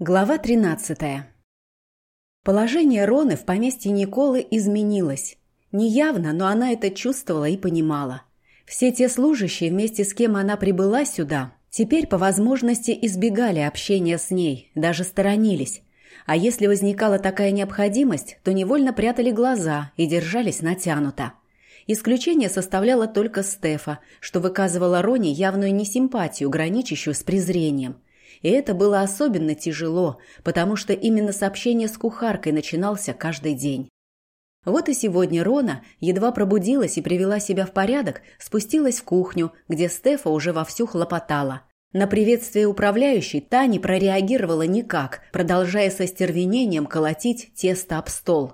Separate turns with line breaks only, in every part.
Глава 13. Положение Роны в поместье Николы изменилось. Неявно, но она это чувствовала и понимала. Все те служащие, вместе с кем она прибыла сюда, теперь по возможности избегали общения с ней, даже сторонились. А если возникала такая необходимость, то невольно прятали глаза и держались натянуто. Исключение составляла только Стефа, что выказывала Роне явную несимпатию, граничащую с презрением – и это было особенно тяжело, потому что именно сообщение с кухаркой начинался каждый день. Вот и сегодня Рона едва пробудилась и привела себя в порядок, спустилась в кухню, где Стефа уже вовсю хлопотала. На приветствие управляющей та не прореагировала никак, продолжая со стервенением колотить тесто об стол.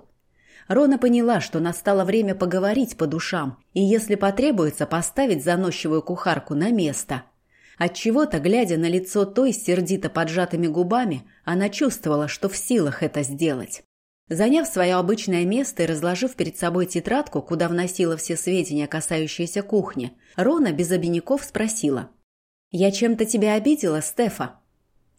Рона поняла, что настало время поговорить по душам, и если потребуется, поставить заносчивую кухарку на место – Отчего-то, глядя на лицо той сердито поджатыми губами, она чувствовала, что в силах это сделать. Заняв свое обычное место и разложив перед собой тетрадку, куда вносила все сведения, касающиеся кухни, Рона без обиняков спросила. «Я чем-то тебя обидела, Стефа?»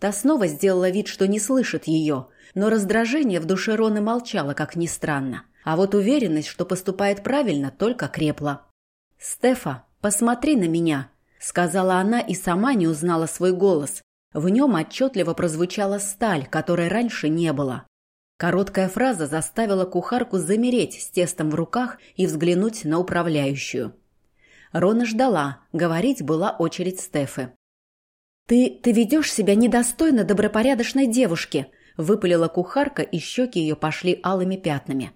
Та снова сделала вид, что не слышит ее, но раздражение в душе Роны молчало, как ни странно. А вот уверенность, что поступает правильно, только крепла. «Стефа, посмотри на меня!» Сказала она и сама не узнала свой голос. В нем отчетливо прозвучала сталь, которой раньше не было. Короткая фраза заставила кухарку замереть с тестом в руках и взглянуть на управляющую. Рона ждала, говорить была очередь Стефы. «Ты... ты ведешь себя недостойно добропорядочной девушки», – выпалила кухарка, и щеки ее пошли алыми пятнами.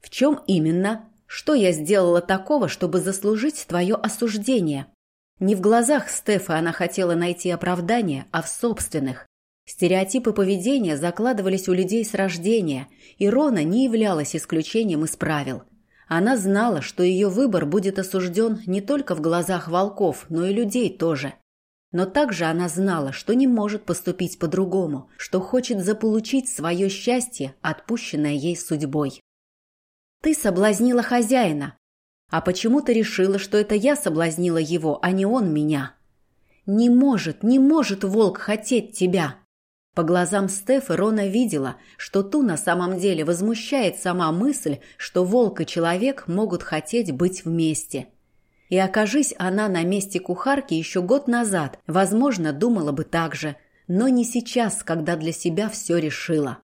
«В чем именно? Что я сделала такого, чтобы заслужить твое осуждение?» Не в глазах Стефа она хотела найти оправдание, а в собственных. Стереотипы поведения закладывались у людей с рождения, и Рона не являлась исключением из правил. Она знала, что ее выбор будет осужден не только в глазах волков, но и людей тоже. Но также она знала, что не может поступить по-другому, что хочет заполучить свое счастье, отпущенное ей судьбой. «Ты соблазнила хозяина», а почему-то решила, что это я соблазнила его, а не он меня. Не может, не может волк хотеть тебя. По глазам Стефы Рона видела, что ту на самом деле возмущает сама мысль, что волк и человек могут хотеть быть вместе. И окажись она на месте кухарки еще год назад, возможно, думала бы так же, но не сейчас, когда для себя все решила.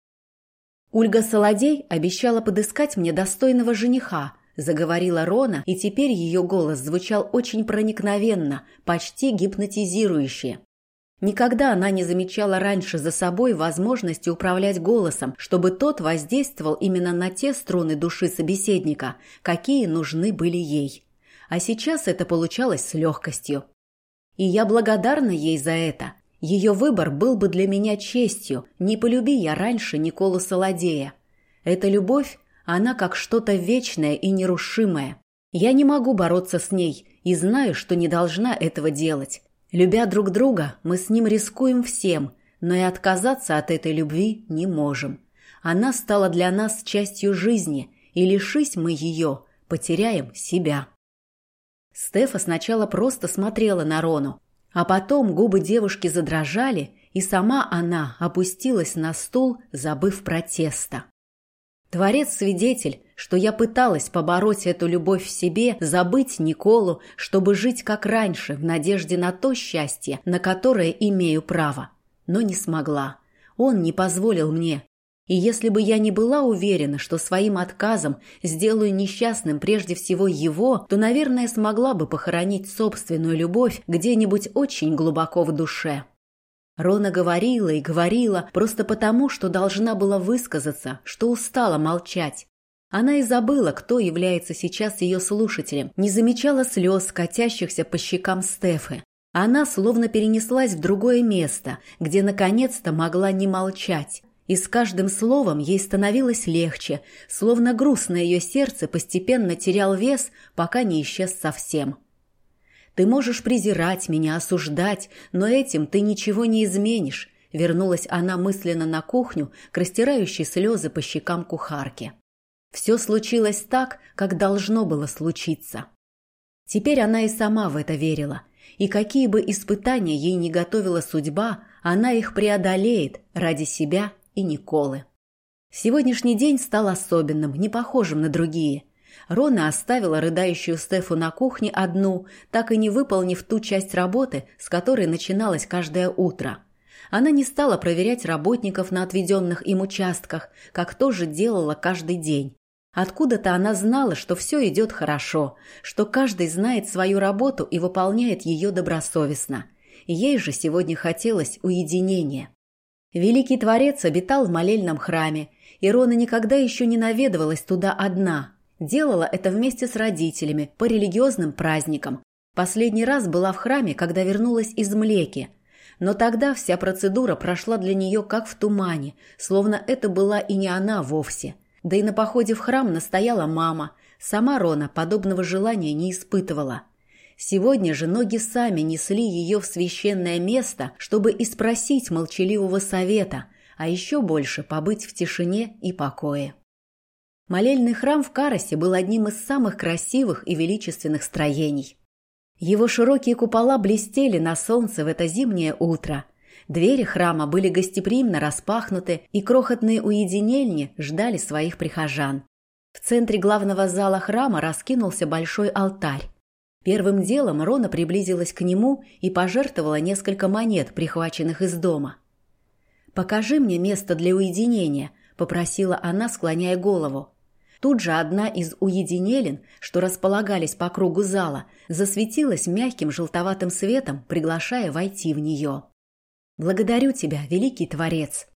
Ольга Солодей обещала подыскать мне достойного жениха, заговорила Рона, и теперь ее голос звучал очень проникновенно, почти гипнотизирующе. Никогда она не замечала раньше за собой возможности управлять голосом, чтобы тот воздействовал именно на те струны души собеседника, какие нужны были ей. А сейчас это получалось с легкостью. И я благодарна ей за это. Ее выбор был бы для меня честью, не полюби я раньше Николу Солодея. Эта любовь она как что-то вечное и нерушимое. Я не могу бороться с ней и знаю, что не должна этого делать. Любя друг друга, мы с ним рискуем всем, но и отказаться от этой любви не можем. Она стала для нас частью жизни, и лишись мы ее, потеряем себя. Стефа сначала просто смотрела на Рону, а потом губы девушки задрожали, и сама она опустилась на стул, забыв протеста. Творец-свидетель, что я пыталась побороть эту любовь в себе, забыть Николу, чтобы жить как раньше, в надежде на то счастье, на которое имею право. Но не смогла. Он не позволил мне. И если бы я не была уверена, что своим отказом сделаю несчастным прежде всего его, то, наверное, смогла бы похоронить собственную любовь где-нибудь очень глубоко в душе. Рона говорила и говорила просто потому, что должна была высказаться, что устала молчать. Она и забыла, кто является сейчас ее слушателем, не замечала слез, катящихся по щекам Стефы. Она словно перенеслась в другое место, где наконец-то могла не молчать. И с каждым словом ей становилось легче, словно груз на ее сердце постепенно терял вес, пока не исчез совсем. Ты можешь презирать меня, осуждать, но этим ты ничего не изменишь. Вернулась она мысленно на кухню, к растирающей слезы по щекам кухарки. Все случилось так, как должно было случиться. Теперь она и сама в это верила. И какие бы испытания ей не готовила судьба, Она их преодолеет ради себя и Николы. Сегодняшний день стал особенным, не похожим на другие. Рона оставила рыдающую Стефу на кухне одну, так и не выполнив ту часть работы, с которой начиналась каждое утро. Она не стала проверять работников на отведенных им участках, как тоже делала каждый день. Откуда-то она знала, что все идет хорошо, что каждый знает свою работу и выполняет ее добросовестно. Ей же сегодня хотелось уединения. Великий Творец обитал в молельном храме, и Рона никогда еще не наведывалась туда одна. Делала это вместе с родителями, по религиозным праздникам. Последний раз была в храме, когда вернулась из Млеки. Но тогда вся процедура прошла для нее как в тумане, словно это была и не она вовсе. Да и на походе в храм настояла мама. Сама Рона подобного желания не испытывала. Сегодня же ноги сами несли ее в священное место, чтобы испросить молчаливого совета, а еще больше побыть в тишине и покое. Молельный храм в Карасе был одним из самых красивых и величественных строений. Его широкие купола блестели на солнце в это зимнее утро. Двери храма были гостеприимно распахнуты, и крохотные уединельни ждали своих прихожан. В центре главного зала храма раскинулся большой алтарь. Первым делом Рона приблизилась к нему и пожертвовала несколько монет, прихваченных из дома. «Покажи мне место для уединения», — попросила она, склоняя голову. Тут же одна из уединелин, что располагались по кругу зала, засветилась мягким желтоватым светом, приглашая войти в нее. «Благодарю тебя, великий Творец!»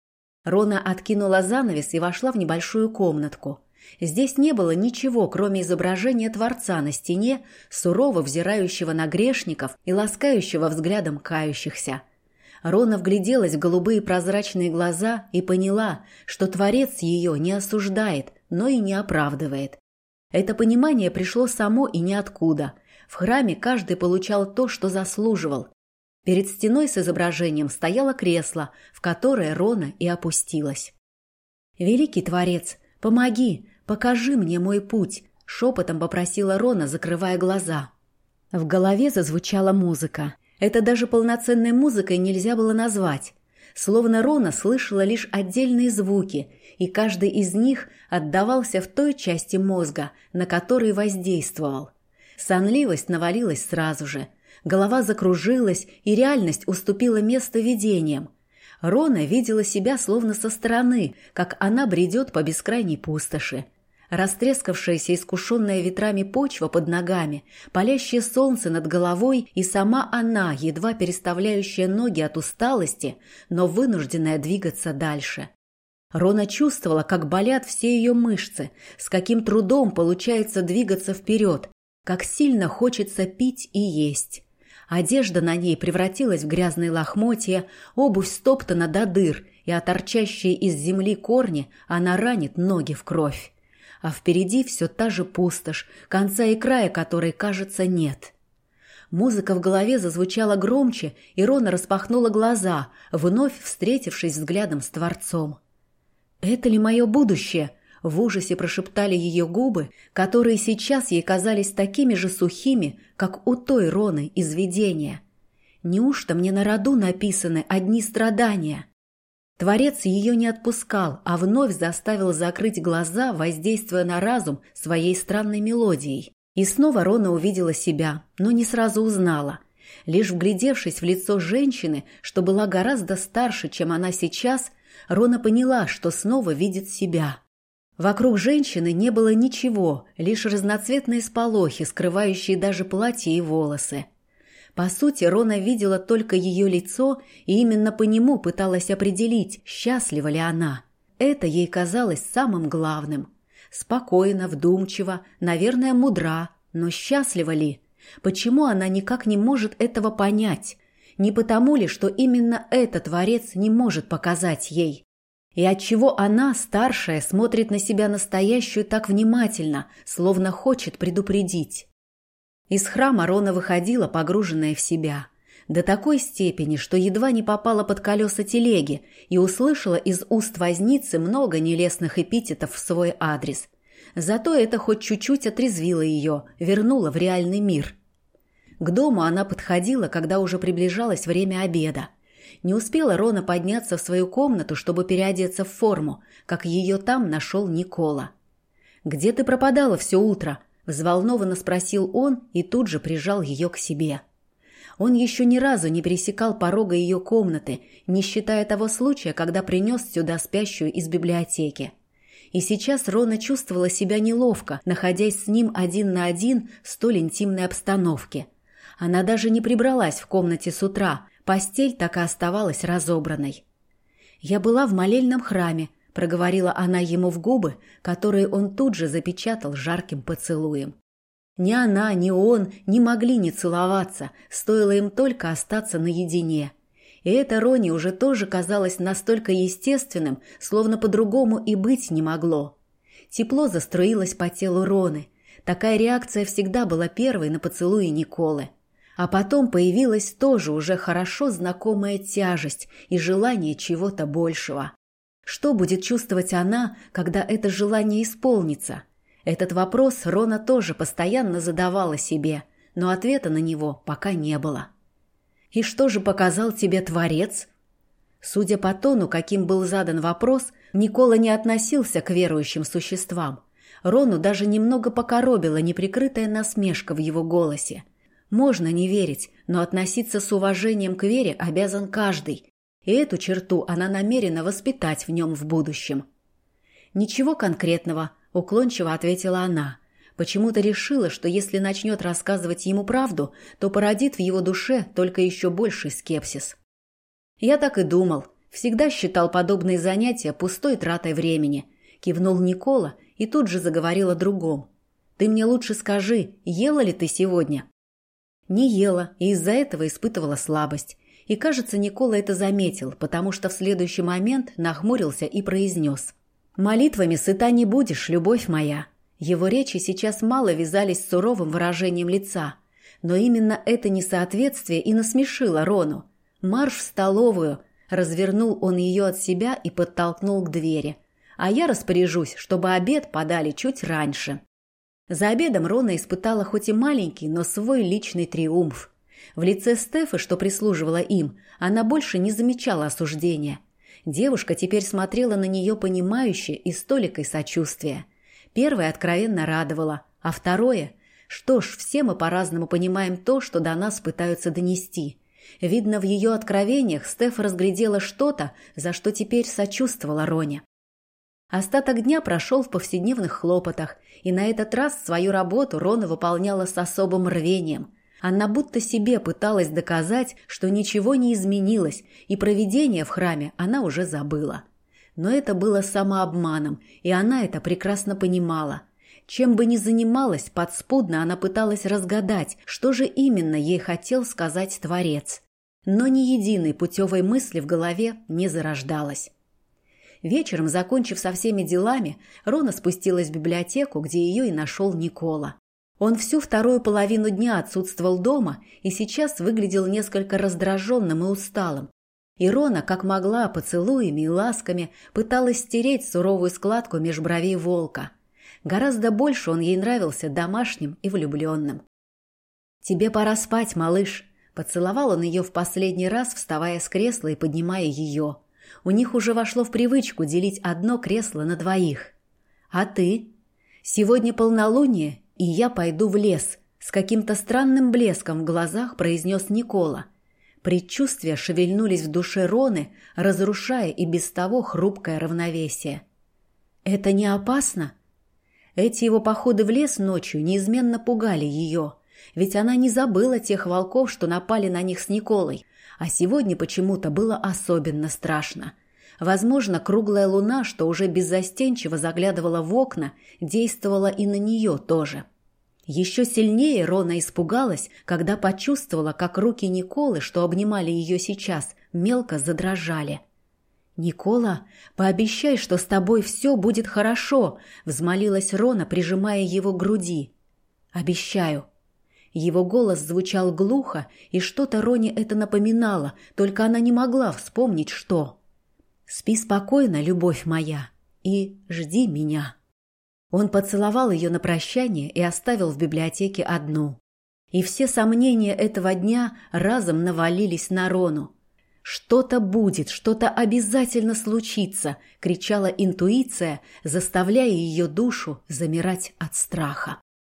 Рона откинула занавес и вошла в небольшую комнатку. Здесь не было ничего, кроме изображения Творца на стене, сурово взирающего на грешников и ласкающего взглядом кающихся. Рона вгляделась в голубые прозрачные глаза и поняла, что Творец ее не осуждает, но и не оправдывает. Это понимание пришло само и ниоткуда. В храме каждый получал то, что заслуживал. Перед стеной с изображением стояло кресло, в которое Рона и опустилась. «Великий Творец, помоги, покажи мне мой путь», — шепотом попросила Рона, закрывая глаза. В голове зазвучала музыка. Это даже полноценной музыкой нельзя было назвать. Словно Рона слышала лишь отдельные звуки, и каждый из них отдавался в той части мозга, на которой воздействовал. Сонливость навалилась сразу же. Голова закружилась, и реальность уступила место видениям. Рона видела себя словно со стороны, как она бредет по бескрайней пустоши. Растрескавшаяся, искушенная ветрами почва под ногами, палящее солнце над головой и сама она, едва переставляющая ноги от усталости, но вынужденная двигаться дальше. Рона чувствовала, как болят все ее мышцы, с каким трудом получается двигаться вперед, как сильно хочется пить и есть. Одежда на ней превратилась в грязные лохмотья, обувь стоптана до дыр, и оторчащие из земли корни она ранит ноги в кровь а впереди все та же пустошь, конца и края которой, кажется, нет. Музыка в голове зазвучала громче, и Рона распахнула глаза, вновь встретившись взглядом с Творцом. «Это ли мое будущее?» — в ужасе прошептали ее губы, которые сейчас ей казались такими же сухими, как у той Роны из видения. «Неужто мне на роду написаны одни страдания?» Творец ее не отпускал, а вновь заставил закрыть глаза, воздействуя на разум своей странной мелодией. И снова Рона увидела себя, но не сразу узнала. Лишь вглядевшись в лицо женщины, что была гораздо старше, чем она сейчас, Рона поняла, что снова видит себя. Вокруг женщины не было ничего, лишь разноцветные сполохи, скрывающие даже платье и волосы. По сути, Рона видела только ее лицо и именно по нему пыталась определить, счастлива ли она. Это ей казалось самым главным. Спокойно, вдумчиво, наверное, мудра, но счастлива ли? Почему она никак не может этого понять? Не потому ли, что именно этот творец не может показать ей? И отчего она, старшая, смотрит на себя настоящую так внимательно, словно хочет предупредить? Из храма Рона выходила, погруженная в себя. До такой степени, что едва не попала под колеса телеги и услышала из уст возницы много нелестных эпитетов в свой адрес. Зато это хоть чуть-чуть отрезвило ее, вернуло в реальный мир. К дому она подходила, когда уже приближалось время обеда. Не успела Рона подняться в свою комнату, чтобы переодеться в форму, как ее там нашел Никола. «Где ты пропадала все утро?» – взволнованно спросил он и тут же прижал ее к себе. Он еще ни разу не пересекал порога ее комнаты, не считая того случая, когда принес сюда спящую из библиотеки. И сейчас Рона чувствовала себя неловко, находясь с ним один на один в столь интимной обстановке. Она даже не прибралась в комнате с утра, постель так и оставалась разобранной. «Я была в молельном храме», — проговорила она ему в губы, которые он тут же запечатал жарким поцелуем. Ни она, ни он не могли не целоваться, стоило им только остаться наедине. И это Рони уже тоже казалось настолько естественным, словно по-другому и быть не могло. Тепло заструилось по телу Роны. Такая реакция всегда была первой на поцелуи Николы. А потом появилась тоже уже хорошо знакомая тяжесть и желание чего-то большего. Что будет чувствовать она, когда это желание исполнится? Этот вопрос Рона тоже постоянно задавала себе, но ответа на него пока не было. «И что же показал тебе Творец?» Судя по тону, каким был задан вопрос, Никола не относился к верующим существам. Рону даже немного покоробила неприкрытая насмешка в его голосе. Можно не верить, но относиться с уважением к вере обязан каждый, и эту черту она намерена воспитать в нем в будущем. «Ничего конкретного», — уклончиво ответила она. Почему-то решила, что если начнет рассказывать ему правду, то породит в его душе только еще больший скепсис. «Я так и думал. Всегда считал подобные занятия пустой тратой времени», — кивнул Никола и тут же заговорил о другом. «Ты мне лучше скажи, ела ли ты сегодня?» Не ела и из-за этого испытывала слабость. И, кажется, Никола это заметил, потому что в следующий момент нахмурился и произнес. «Молитвами сыта не будешь, любовь моя. Его речи сейчас мало вязались с суровым выражением лица. Но именно это несоответствие и насмешило Рону. «Марш в столовую!» Развернул он ее от себя и подтолкнул к двери. «А я распоряжусь, чтобы обед подали чуть раньше». За обедом Рона испытала хоть и маленький, но свой личный триумф. В лице Стефы, что прислуживала им, она больше не замечала осуждения. Девушка теперь смотрела на нее понимающе и с толикой сочувствия. Первое откровенно радовало, а второе... Что ж, все мы по-разному понимаем то, что до нас пытаются донести. Видно, в ее откровениях Стеф разглядела что-то, за что теперь сочувствовала Роне. Остаток дня прошел в повседневных хлопотах, и на этот раз свою работу Рона выполняла с особым рвением. Она будто себе пыталась доказать, что ничего не изменилось, и проведение в храме она уже забыла. Но это было самообманом, и она это прекрасно понимала. Чем бы ни занималась, подспудно она пыталась разгадать, что же именно ей хотел сказать Творец. Но ни единой путевой мысли в голове не зарождалась. Вечером, закончив со всеми делами, Рона спустилась в библиотеку, где ее и нашел Никола. Он всю вторую половину дня отсутствовал дома и сейчас выглядел несколько раздраженным и усталым, Ирона, как могла, поцелуями и ласками пыталась стереть суровую складку меж бровей волка. Гораздо больше он ей нравился домашним и влюбленным. «Тебе пора спать, малыш», — поцеловал он ее в последний раз, вставая с кресла и поднимая ее. У них уже вошло в привычку делить одно кресло на двоих. «А ты?» «Сегодня полнолуние, и я пойду в лес», — с каким-то странным блеском в глазах произнес Никола — Предчувствия шевельнулись в душе Роны, разрушая и без того хрупкое равновесие. «Это не опасно?» Эти его походы в лес ночью неизменно пугали ее, ведь она не забыла тех волков, что напали на них с Николой, а сегодня почему-то было особенно страшно. Возможно, круглая луна, что уже беззастенчиво заглядывала в окна, действовала и на нее тоже. — еще сильнее Рона испугалась, когда почувствовала, как руки Николы, что обнимали ее сейчас, мелко задрожали. «Никола, пообещай, что с тобой все будет хорошо», — взмолилась Рона, прижимая его к груди. «Обещаю». Его голос звучал глухо, и что-то Роне это напоминало, только она не могла вспомнить, что. «Спи спокойно, любовь моя, и жди меня». Он поцеловал ее на прощание и оставил в библиотеке одну. И все сомнения этого дня разом навалились на Рону. «Что-то будет, что-то обязательно случится!» — кричала интуиция, заставляя ее душу замирать от страха.